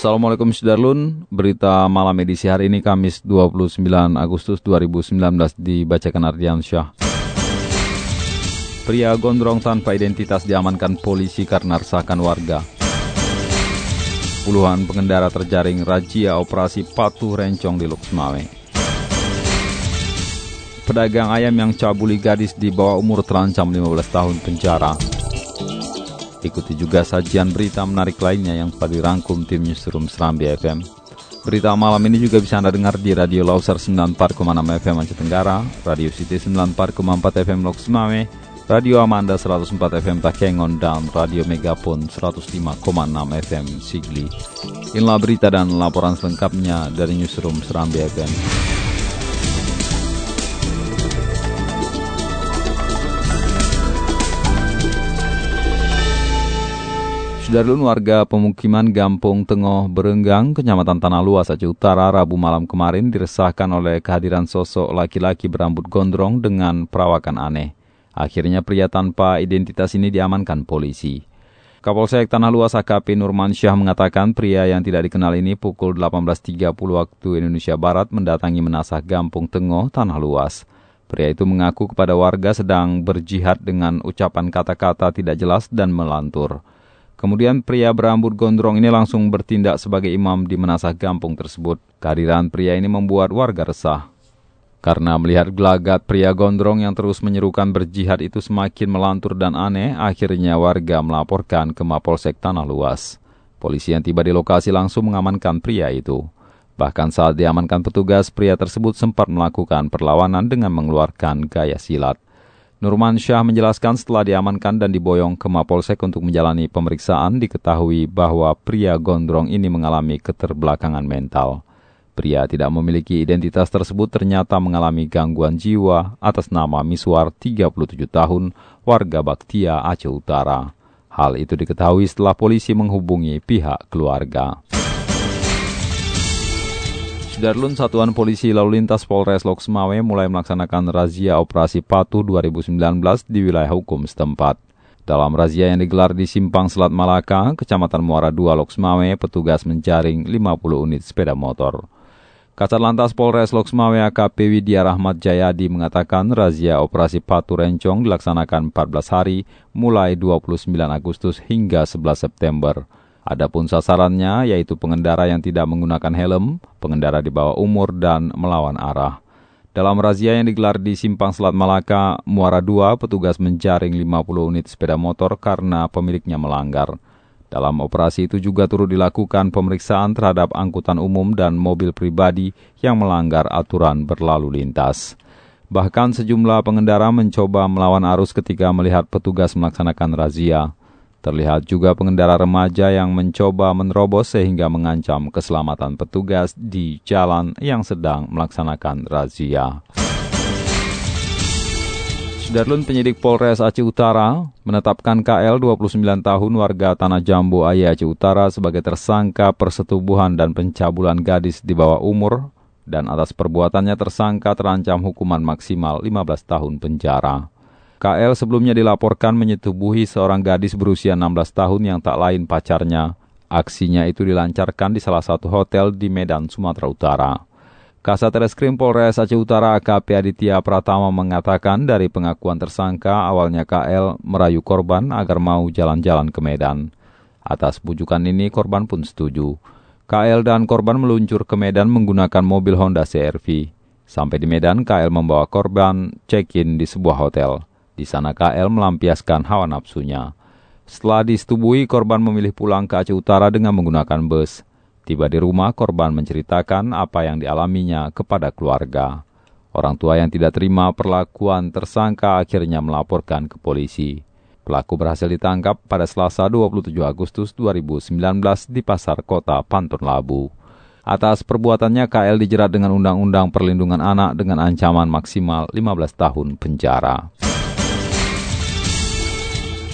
Assalamualaikum Sudarlun, berita malam edisi hari ini Kamis 29 Agustus 2019 dibacakan Ardian Syah. Pria gondrong tanpa identitas diamankan polisi karena resakan warga. Puluhan pengendara terjaring razia operasi patuh rencong di Luxmawe. Pedagang ayam yang cabuli gadis di bawah umur terancam 15 tahun penjara. Ikuti juga sajian berita menarik lainnya yang telah dirangkum tim Newsroom Serambi FM. Berita malam ini juga bisa Anda dengar di Radio Lauser 94,6 FM Aceh Tenggara, Radio City 94,4 FM Lok Sumawe, Radio Amanda 104 FM Takengon, dan Radio Megapon 105,6 FM Sigli. Inilah berita dan laporan selengkapnya dari Newsroom Serambi FM. Sudarlun warga pemukiman Gampung Tengoh Berenggang, Kecamatan Tanah Luas, Aceh Utara, Rabu malam kemarin diresahkan oleh kehadiran sosok laki-laki berambut gondrong dengan perawakan aneh. Akhirnya pria tanpa identitas ini diamankan polisi. Kapolsek Tanah Luas AKP Nurman Syah mengatakan pria yang tidak dikenal ini pukul 18.30 waktu Indonesia Barat mendatangi menasah Gampung Tengoh, Tanah Luas. Pria itu mengaku kepada warga sedang berjihad dengan ucapan kata-kata tidak jelas dan melantur. Kemudian pria berambut gondrong ini langsung bertindak sebagai imam di menasah gampung tersebut. Kehadiran pria ini membuat warga resah. Karena melihat gelagat pria gondrong yang terus menyerukan berjihad itu semakin melantur dan aneh, akhirnya warga melaporkan ke Mapolsek Tanah Luas. Polisi yang tiba di lokasi langsung mengamankan pria itu. Bahkan saat diamankan petugas, pria tersebut sempat melakukan perlawanan dengan mengeluarkan gaya silat. Nurman Syah menjelaskan setelah diamankan dan diboyong ke Mapolsek untuk menjalani pemeriksaan diketahui bahwa pria gondrong ini mengalami keterbelakangan mental. Pria tidak memiliki identitas tersebut ternyata mengalami gangguan jiwa atas nama Miswar 37 tahun warga Baktia Aceh Utara. Hal itu diketahui setelah polisi menghubungi pihak keluarga. Darlun Satuan Polisi Lalu Lintas Polres Lok Semawe mulai melaksanakan razia operasi patuh 2019 di wilayah hukum setempat. Dalam razia yang digelar di Simpang Selat Malaka, Kecamatan Muara II Lok Semawe, petugas menjaring 50 unit sepeda motor. Kasat Lantas Polres Lok Semawe AKP Widya Rahmat Jayadi mengatakan razia operasi patuh rencong dilaksanakan 14 hari mulai 29 Agustus hingga 11 September. Adapun sasarannya yaitu pengendara yang tidak menggunakan helm, pengendara di bawah umur, dan melawan arah. Dalam razia yang digelar di Simpang Selat Malaka, Muara II, petugas menjaring 50 unit sepeda motor karena pemiliknya melanggar. Dalam operasi itu juga turut dilakukan pemeriksaan terhadap angkutan umum dan mobil pribadi yang melanggar aturan berlalu lintas. Bahkan sejumlah pengendara mencoba melawan arus ketika melihat petugas melaksanakan razia. Terlihat juga pengendara remaja yang mencoba menerobos sehingga mengancam keselamatan petugas di jalan yang sedang melaksanakan razia. Sudarlun penyidik Polres Aceh Utara menetapkan KL 29 tahun warga Tanah Jambu Ayah Aceh Utara sebagai tersangka persetubuhan dan pencabulan gadis di bawah umur dan atas perbuatannya tersangka terancam hukuman maksimal 15 tahun penjara. KL sebelumnya dilaporkan menyetubuhi seorang gadis berusia 16 tahun yang tak lain pacarnya. Aksinya itu dilancarkan di salah satu hotel di Medan, Sumatera Utara. Kasat Reskrim Polres Aceh Utara AKP Aditya Pratama mengatakan dari pengakuan tersangka awalnya KL merayu korban agar mau jalan-jalan ke Medan. Atas bujukan ini korban pun setuju. KL dan korban meluncur ke Medan menggunakan mobil Honda CRV. Sampai di Medan, KL membawa korban check-in di sebuah hotel. Di sana KL melampiaskan hawa nafsunya. Setelah disetubui, korban memilih pulang ke Aceh Utara dengan menggunakan bus. Tiba di rumah, korban menceritakan apa yang dialaminya kepada keluarga. Orang tua yang tidak terima perlakuan tersangka akhirnya melaporkan ke polisi. Pelaku berhasil ditangkap pada Selasa 27 Agustus 2019 di Pasar Kota Pantun Labu. Atas perbuatannya KL dijerat dengan Undang-Undang Perlindungan Anak dengan ancaman maksimal 15 tahun penjara.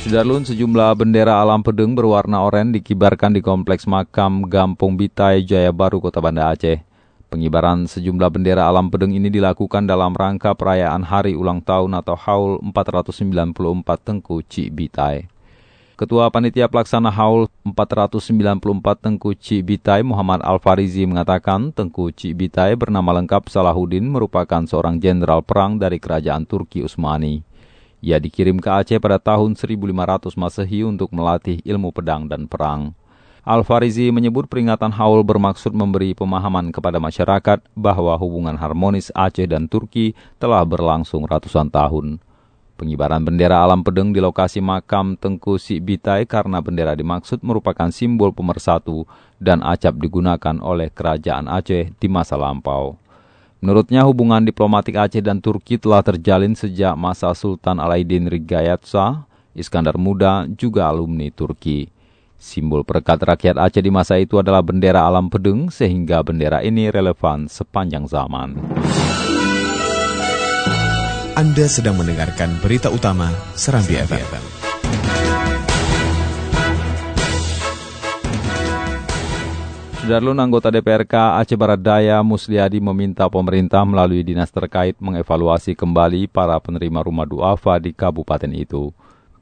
Sudarlun sejumlah bendera alam pedeng berwarna oranye dikibarkan di kompleks makam Gampung Bitai, Jaya Baru, Kota Banda Aceh. Pengibaran sejumlah bendera alam pedeng ini dilakukan dalam rangka perayaan hari ulang tahun atau Haul 494 Tengku Cibitai. Ketua Panitia Pelaksana Haul 494 Tengku Cibitai Muhammad Al-Farizi mengatakan Tengku Cibitai bernama lengkap Salahuddin merupakan seorang jenderal perang dari kerajaan Turki Utsmani. Ia dikirim ke Aceh pada tahun 1500 Masehi untuk melatih ilmu pedang dan perang. Al-Farizi menyebut peringatan haul bermaksud memberi pemahaman kepada masyarakat bahwa hubungan harmonis Aceh dan Turki telah berlangsung ratusan tahun. Pengibaran bendera alam pedeng di lokasi makam Tengku Bitai karena bendera dimaksud merupakan simbol pemersatu dan acap digunakan oleh kerajaan Aceh di masa lampau. Menurutnya hubungan diplomatik Aceh dan Turki telah terjalin sejak masa Sultan Alaidin Rigayat Shah, Iskandar Muda, juga alumni Turki. Simbol perekat rakyat Aceh di masa itu adalah bendera alam pedeng sehingga bendera ini relevan sepanjang zaman. Anda sedang mendengarkan berita utama Serambi FM. Sudarlun anggota DPRK Aceh Barat Daya Musliadi meminta pemerintah melalui dinas terkait mengevaluasi kembali para penerima rumah duafa di kabupaten itu.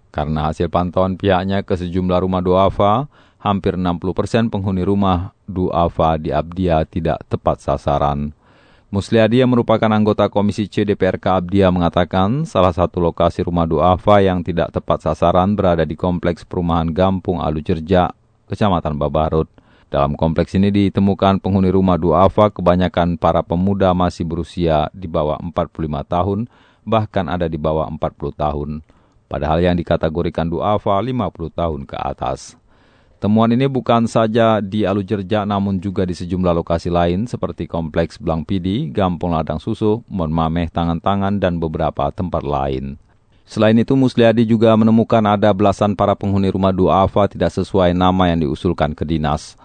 Karena hasil pantauan pihaknya ke sejumlah rumah duafa, hampir 60% penghuni rumah duafa di Abdia tidak tepat sasaran. Musliadi yang merupakan anggota Komisi C DPRK Abdia mengatakan salah satu lokasi rumah duafa yang tidak tepat sasaran berada di Kompleks Perumahan Gampung Alucerja, Kecamatan Babarut. Dalam kompleks ini ditemukan penghuni rumah duafa kebanyakan para pemuda masih berusia di bawah 45 tahun, bahkan ada di bawah 40 tahun padahal yang dikategorikan duafa 50 tahun ke atas. Temuan ini bukan saja di Alujerja namun juga di sejumlah lokasi lain seperti Kompleks Blang Pidi, Gampung Ladang Susu, Mon Mameh Tangan-Tangan, dan beberapa tempat lain. Selain itu, Musliadi juga menemukan ada belasan para penghuni rumah duafa tidak sesuai nama yang diusulkan ke dinas.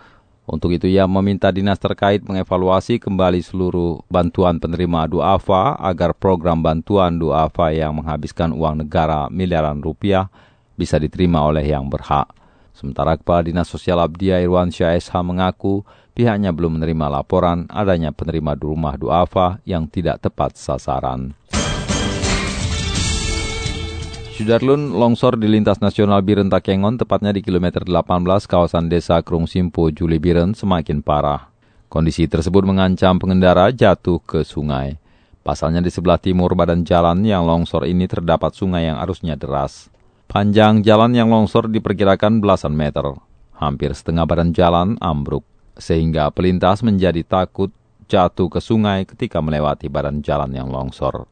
Untuk itu ia meminta dinas terkait mengevaluasi kembali seluruh bantuan penerima duafa agar program bantuan duafa yang menghabiskan uang negara miliaran rupiah bisa diterima oleh yang berhak. Sementara Kepala Dinas Sosial Abdia Irwan Syah SH mengaku pihaknya belum menerima laporan adanya penerima rumah duafa yang tidak tepat sasaran. Sudarlun longsor di lintas nasional Biren Takengon tepatnya di kilometer 18 kawasan desa Krung Simpo, Juli Biren semakin parah. Kondisi tersebut mengancam pengendara jatuh ke sungai. Pasalnya di sebelah timur badan jalan yang longsor ini terdapat sungai yang arusnya deras. Panjang jalan yang longsor diperkirakan belasan meter. Hampir setengah badan jalan ambruk, sehingga pelintas menjadi takut jatuh ke sungai ketika melewati badan jalan yang longsor.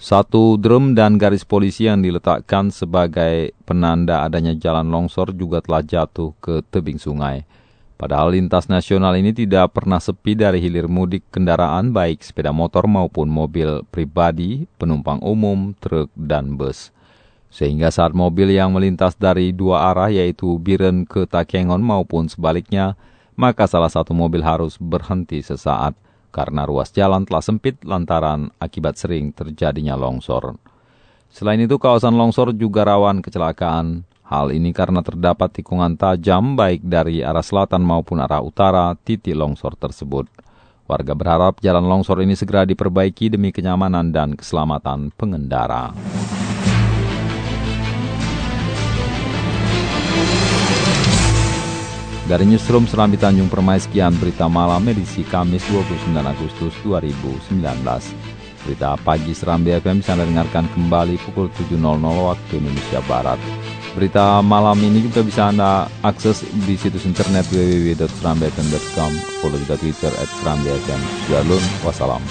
Satu drum dan garis polisi yang diletakkan sebagai penanda adanya jalan longsor juga telah jatuh ke tebing sungai. Padahal lintas nasional ini tidak pernah sepi dari hilir mudik kendaraan baik sepeda motor maupun mobil pribadi, penumpang umum, truk, dan bus. Sehingga saat mobil yang melintas dari dua arah yaitu Biren ke Takengon maupun sebaliknya, maka salah satu mobil harus berhenti sesaat karena ruas jalan telah sempit lantaran akibat sering terjadinya longsor. Selain itu, kawasan longsor juga rawan kecelakaan. Hal ini karena terdapat tikungan tajam baik dari arah selatan maupun arah utara titik longsor tersebut. Warga berharap jalan longsor ini segera diperbaiki demi kenyamanan dan keselamatan pengendara. Dari Newsroom Serambi Tanjung Permai sekian berita malam edisi Kamis 29 Agustus 2019. Berita pagi Serambi FM bisa Anda dengarkan kembali pukul 7.00 waktu Indonesia Barat. Berita malam ini juga bisa Anda akses di situs internet www.serambifm.com, follow juga Twitter at Serambi FM. Sudah wassalam.